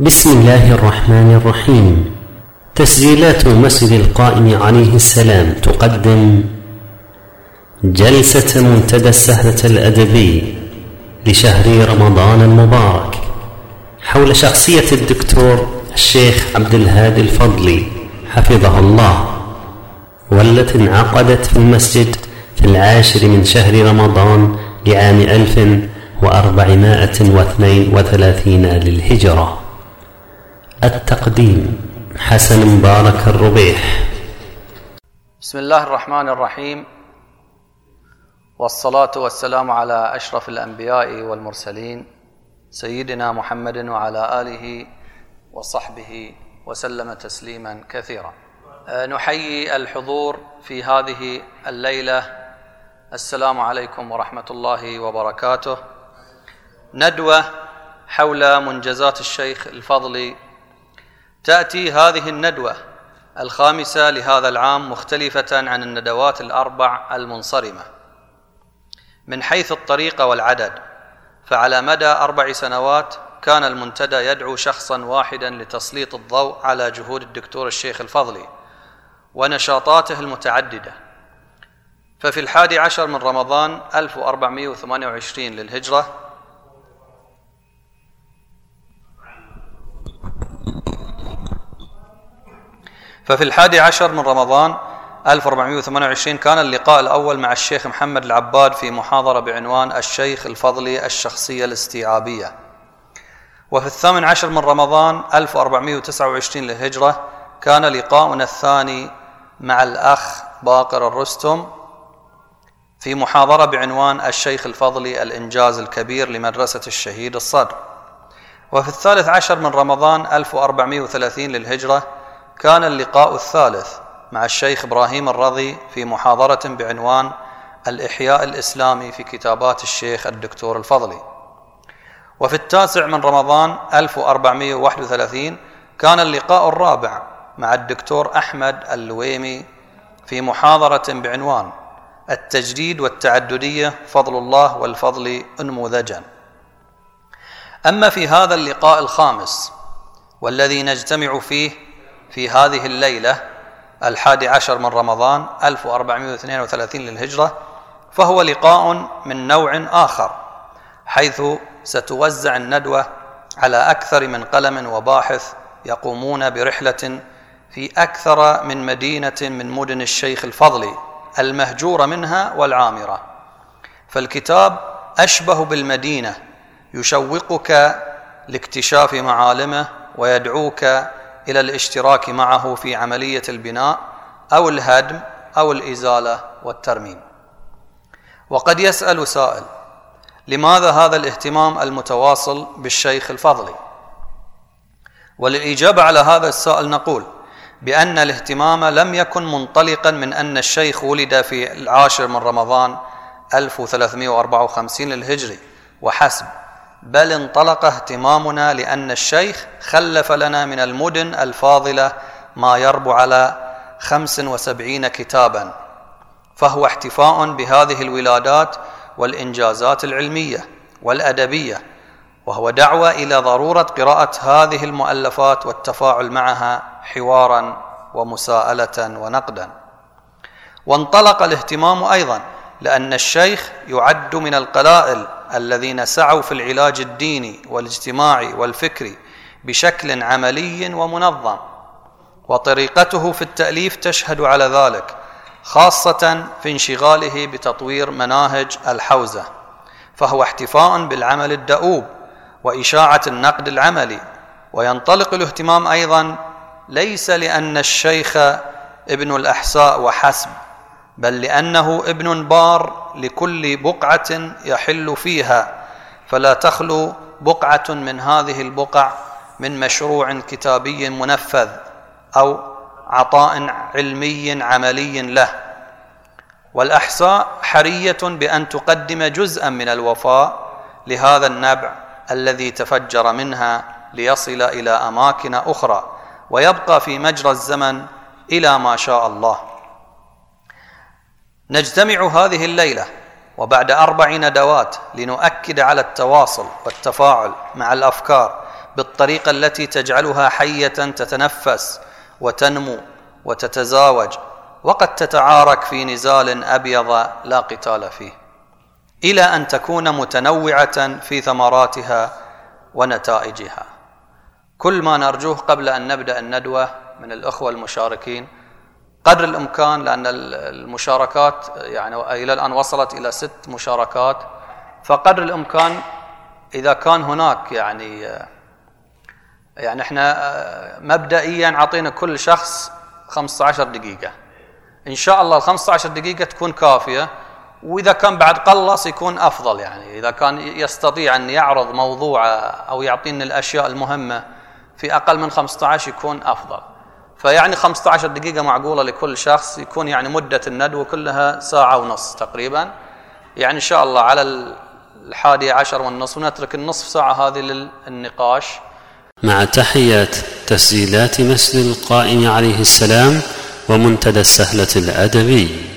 بسم الله الرحمن الرحيم. تسجيلات مسجد القائم عليه السلام تقدم. جلسة منتدى السهرة الأدبي لشهر رمضان المبارك. حول شخصية الدكتور الشيخ عبد الهادي الفضلي حفظه الله. والتي انعقدت في المسجد في العاشر من شهر رمضان لعام ألف وأربعمائة واثنين وثلاثين للهجرة. التقديم. حسن مبارك الربيح بسم الله الرحمن الرحيم. والصلاة والسلام على أشرف الأنبياء والمرسلين سيدنا محمد وعلى آله وصحبه وسلم تسليما كثيرا. نحيي الحضور في هذه الليلة. السلام عليكم ورحمة الله وبركاته. ندوة حول منجزات الشيخ الفضلي تأتي هذه الندوة الخامسة لهذا العام مختلفة عن الندوات الأربع المنصرمة. من حيث الطريقة والعدد فعلى مدى أربع سنوات كان المنتدى يدعو شخصا واحدا لتسليط الضوء على جهود الدكتور الشيخ الفضلي ونشاطاته المتعددة. ففي الحادي عشر من رمضان 1428 للهجرة ففي الحادي عشر من رمضان 1428 كان اللقاء الأول مع الشيخ محمد العباد في محاضرة بعنوان الشيخ الفضلي الشخصية الاستيعابية. وفي الثامن عشر من رمضان 1429 للهجرة كان لقاؤنا الثاني مع الأخ باقر الرستم في محاضرة بعنوان الشيخ الفضلي الإنجاز الكبير لمدرسة الشهيد الصدر. وفي الثالث عشر من رمضان 1430 للهجرة كان اللقاء الثالث مع الشيخ إبراهيم الرضي في محاضرة بعنوان الإحياء الإسلامي في كتابات الشيخ الدكتور الفضلي. وفي التاسع من رمضان 1431 كان اللقاء الرابع مع الدكتور أحمد اللويمي في محاضرة بعنوان التجديد والتعددية فضل الله والفضل انموذجا. أما في هذا اللقاء الخامس والذي نجتمع فيه في هذه الليلة الحادي عشر من رمضان 1432 للهجرة فهو لقاء من نوع آخر حيث ستوزع الندوة على أكثر من قلم وباحث يقومون برحلة في أكثر من مدينة من مدن الشيخ الفضلي المهجورة منها والعامرة. فالكتاب أشبه بالمدينة يشوقك لاكتشاف معالمه ويدعوك إلى الاشتراك معه في عملية البناء أو الهدم أو الإزالة والترميم. وقد يسأل سائل لماذا هذا الاهتمام المتواصل بالشيخ الفضلي؟ وللإجابة على هذا السائل نقول بأن الاهتمام لم يكن منطلقا من أن الشيخ ولد في العاشر من رمضان 1354 للهجري وحسب بل انطلق اهتمامنا لأن الشيخ خلف لنا من المدن الفاضلة ما يربو على خمس وسبعين كتابا فهو احتفاء بهذه الولادات والإنجازات العلمية والأدبية وهو دعوة إلى ضرورة قراءة هذه المؤلفات والتفاعل معها حوارا ومساءلة ونقدا. وانطلق الاهتمام أيضا لأن الشيخ يعد من القلائل الذين سعوا في العلاج الديني والاجتماعي والفكري بشكل عملي ومنظم وطريقته في التأليف تشهد على ذلك خاصة في انشغاله بتطوير مناهج الحوزة فهو احتفاء بالعمل الدؤوب وإشاعة النقد العملي وينطلق الاهتمام أيضا ليس لأن الشيخ ابن الأحساء وحسب بل لأنه ابن بار لكل بقعة يحل فيها فلا تخلو بقعة من هذه البقع من مشروع كتابي منفذ أو عطاء علمي عملي له. والاحساء حرية بأن تقدم جزءا من الوفاء لهذا النبع الذي تفجر منها ليصل إلى أماكن أخرى ويبقى في مجرى الزمن إلى ما شاء الله. نجتمع هذه الليلة وبعد أربع ندوات لنؤكد على التواصل والتفاعل مع الأفكار بالطريقة التي تجعلها حية تتنفس وتنمو وتتزاوج وقد تتعارك في نزال أبيض لا قتال فيه. إلى أن تكون متنوعة في ثمراتها ونتائجها. كل ما نرجوه قبل أن نبدأ الندوة من الأخوة المشاركين قدر الإمكان لأن المشاركات يعني إلى الآن وصلت إلى ست مشاركات. فقدر الإمكان إذا كان هناك يعني يعني إحنا مبدئيا أعطينا كل شخص 15 دقيقة. إن شاء الله ال 15 دقيقة تكون كافية وإذا كان بعد قلص يكون أفضل يعني. إذا كان يستطيع أن يعرض موضوع أو يعطينا الأشياء المهمة في أقل من 15 يكون أفضل. فيعني 15 دقيقة معقولة لكل شخص يكون يعني مدة الندوة كلها ساعة ونص تقريبا. يعني إن شاء الله على الحادي عشر والنصف ونترك النصف ساعة هذه للنقاش. مع تحيات تسجيلات مسجد القائم عليه السلام ومنتدى السهلة الأدبي.